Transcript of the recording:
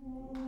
Amen.